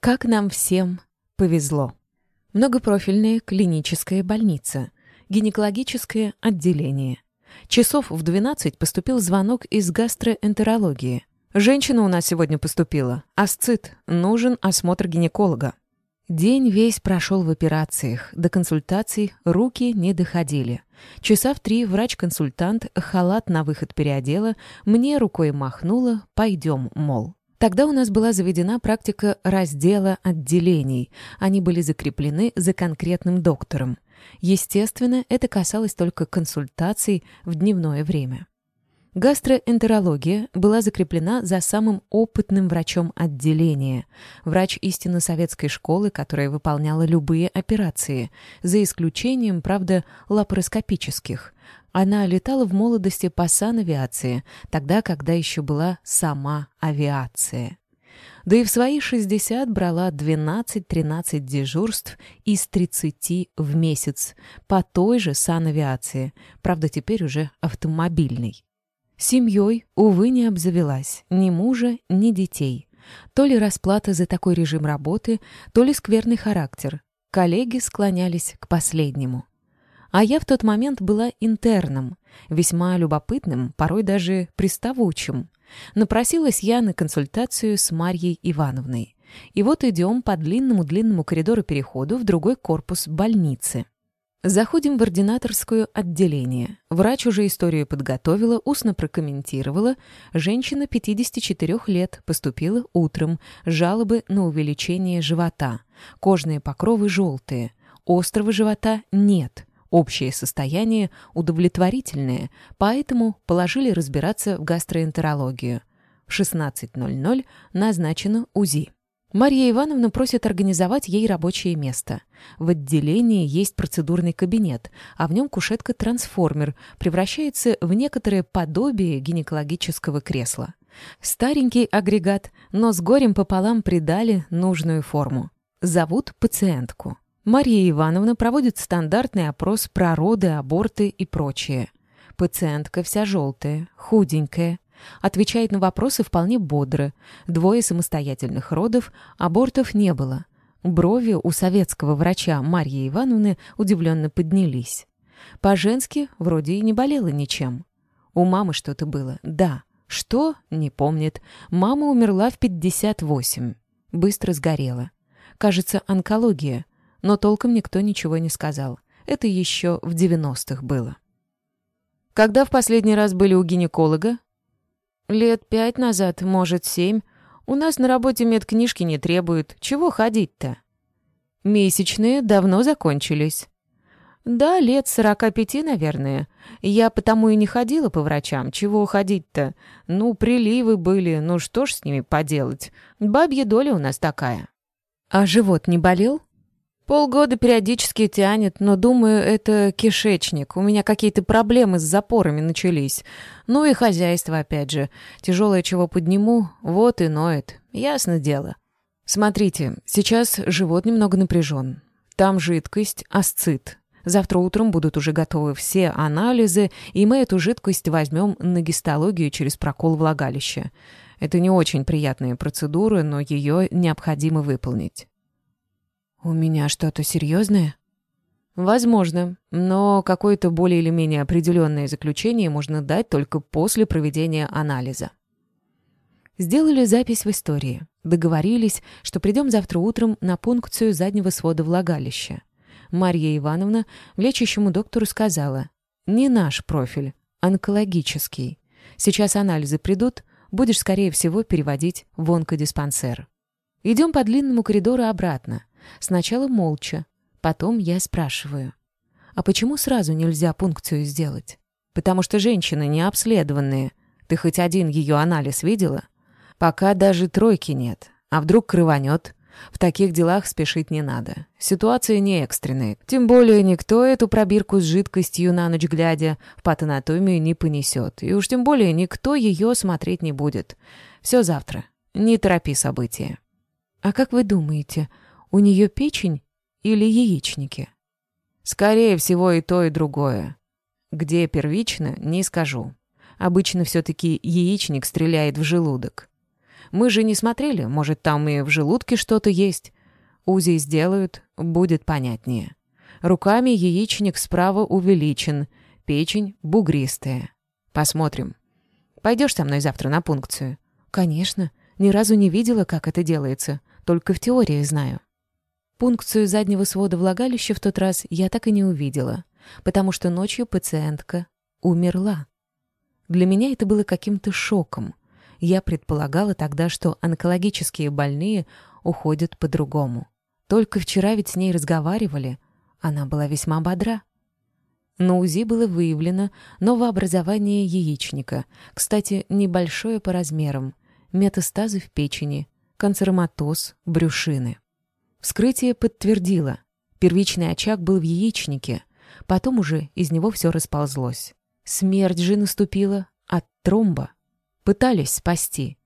Как нам всем повезло. Многопрофильная клиническая больница, гинекологическое отделение. Часов в 12 поступил звонок из гастроэнтерологии. «Женщина у нас сегодня поступила. Асцит. Нужен осмотр гинеколога». День весь прошел в операциях. До консультаций руки не доходили. Часа в три врач-консультант халат на выход переодела, мне рукой махнула «пойдем», мол. Тогда у нас была заведена практика раздела отделений. Они были закреплены за конкретным доктором. Естественно, это касалось только консультаций в дневное время. Гастроэнтерология была закреплена за самым опытным врачом отделения, врач истинно советской школы, которая выполняла любые операции, за исключением, правда, лапароскопических. Она летала в молодости по санавиации, тогда, когда еще была сама авиация. Да и в свои 60 брала 12-13 дежурств из 30 в месяц по той же санавиации, правда, теперь уже автомобильной. Семьей, увы, не обзавелась ни мужа, ни детей. То ли расплата за такой режим работы, то ли скверный характер. Коллеги склонялись к последнему. А я в тот момент была интерном, весьма любопытным, порой даже приставучим. Напросилась я на консультацию с Марьей Ивановной. И вот идем по длинному-длинному коридору переходу в другой корпус больницы. Заходим в ординаторскую отделение. Врач уже историю подготовила, устно прокомментировала. Женщина 54 лет, поступила утром. Жалобы на увеличение живота. Кожные покровы желтые. Острого живота нет. Общее состояние удовлетворительное, поэтому положили разбираться в гастроэнтерологию. В 16.00 назначено УЗИ. Марья Ивановна просит организовать ей рабочее место. В отделении есть процедурный кабинет, а в нем кушетка-трансформер превращается в некоторое подобие гинекологического кресла. Старенький агрегат, но с горем пополам придали нужную форму. Зовут пациентку. Марья Ивановна проводит стандартный опрос про роды, аборты и прочее. Пациентка вся желтая, худенькая, Отвечает на вопросы вполне бодро. Двое самостоятельных родов, абортов не было. Брови у советского врача Марьи Ивановны удивленно поднялись. По-женски вроде и не болела ничем. У мамы что-то было, да. Что? Не помнит. Мама умерла в 58. Быстро сгорела. Кажется, онкология. Но толком никто ничего не сказал. Это еще в 90-х было. Когда в последний раз были у гинеколога? Лет пять назад, может, семь. У нас на работе медкнижки не требуют. Чего ходить-то? Месячные давно закончились. Да, лет сорока пяти, наверное. Я потому и не ходила по врачам. Чего ходить-то? Ну, приливы были, ну что ж с ними поделать? Бабья доля у нас такая. А живот не болел? Полгода периодически тянет, но, думаю, это кишечник. У меня какие-то проблемы с запорами начались. Ну и хозяйство, опять же. Тяжелое чего подниму, вот и ноет. Ясно дело. Смотрите, сейчас живот немного напряжен. Там жидкость, асцит. Завтра утром будут уже готовы все анализы, и мы эту жидкость возьмем на гистологию через прокол влагалища. Это не очень приятная процедура, но ее необходимо выполнить. «У меня что-то серьезное?» «Возможно, но какое-то более или менее определенное заключение можно дать только после проведения анализа». Сделали запись в истории. Договорились, что придем завтра утром на пункцию заднего свода влагалища. Марья Ивановна лечащему доктору сказала, «Не наш профиль, онкологический. Сейчас анализы придут, будешь, скорее всего, переводить в онкодиспансер». Идем по длинному коридору обратно. Сначала молча, потом я спрашиваю. А почему сразу нельзя пункцию сделать? Потому что женщины не обследованные. Ты хоть один ее анализ видела? Пока даже тройки нет. А вдруг крыванет? В таких делах спешить не надо. Ситуация не экстренная. Тем более никто эту пробирку с жидкостью на ночь глядя в патанатомию не понесет. И уж тем более никто ее смотреть не будет. Все завтра. Не торопи события. А как вы думаете, у нее печень или яичники? Скорее всего, и то, и другое. Где первично, не скажу. Обычно все-таки яичник стреляет в желудок. Мы же не смотрели, может, там и в желудке что-то есть. УЗИ сделают, будет понятнее. Руками яичник справа увеличен, печень бугристая. Посмотрим. Пойдешь со мной завтра на пункцию? Конечно. Ни разу не видела, как это делается. Только в теории знаю. Пункцию заднего свода влагалища в тот раз я так и не увидела, потому что ночью пациентка умерла. Для меня это было каким-то шоком. Я предполагала тогда, что онкологические больные уходят по-другому. Только вчера ведь с ней разговаривали. Она была весьма бодра. На УЗИ было выявлено новообразование яичника, кстати, небольшое по размерам, метастазы в печени, канцероматоз, брюшины. Вскрытие подтвердило, первичный очаг был в яичнике, потом уже из него все расползлось. Смерть же наступила от тромба. Пытались спасти,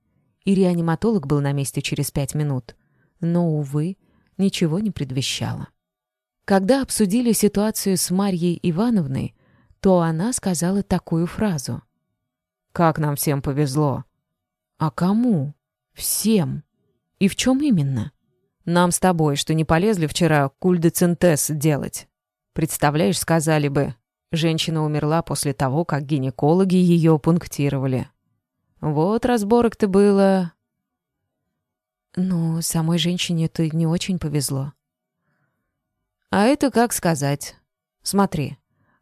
и реаниматолог был на месте через пять минут, но, увы, ничего не предвещало. Когда обсудили ситуацию с Марьей Ивановной, то она сказала такую фразу. «Как нам всем повезло!» «А кому?» «Всем!» «И в чем именно?» «Нам с тобой, что не полезли вчера кульдецентез делать. Представляешь, сказали бы, женщина умерла после того, как гинекологи ее пунктировали. Вот разборок-то было...» «Ну, самой женщине-то не очень повезло», а это как сказать. Смотри,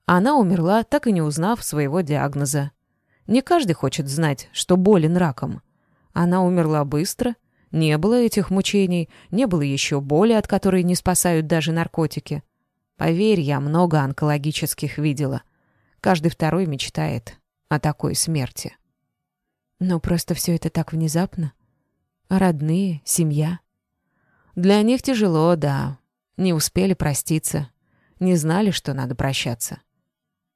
она умерла, так и не узнав своего диагноза. Не каждый хочет знать, что болен раком. Она умерла быстро, не было этих мучений, не было еще боли, от которой не спасают даже наркотики. Поверь, я много онкологических видела. Каждый второй мечтает о такой смерти. Но просто все это так внезапно. Родные, семья. Для них тяжело, да, не успели проститься, не знали, что надо прощаться.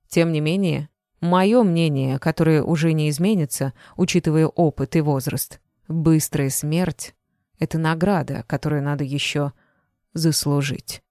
Тем не менее, мое мнение, которое уже не изменится, учитывая опыт и возраст, быстрая смерть — это награда, которую надо еще заслужить.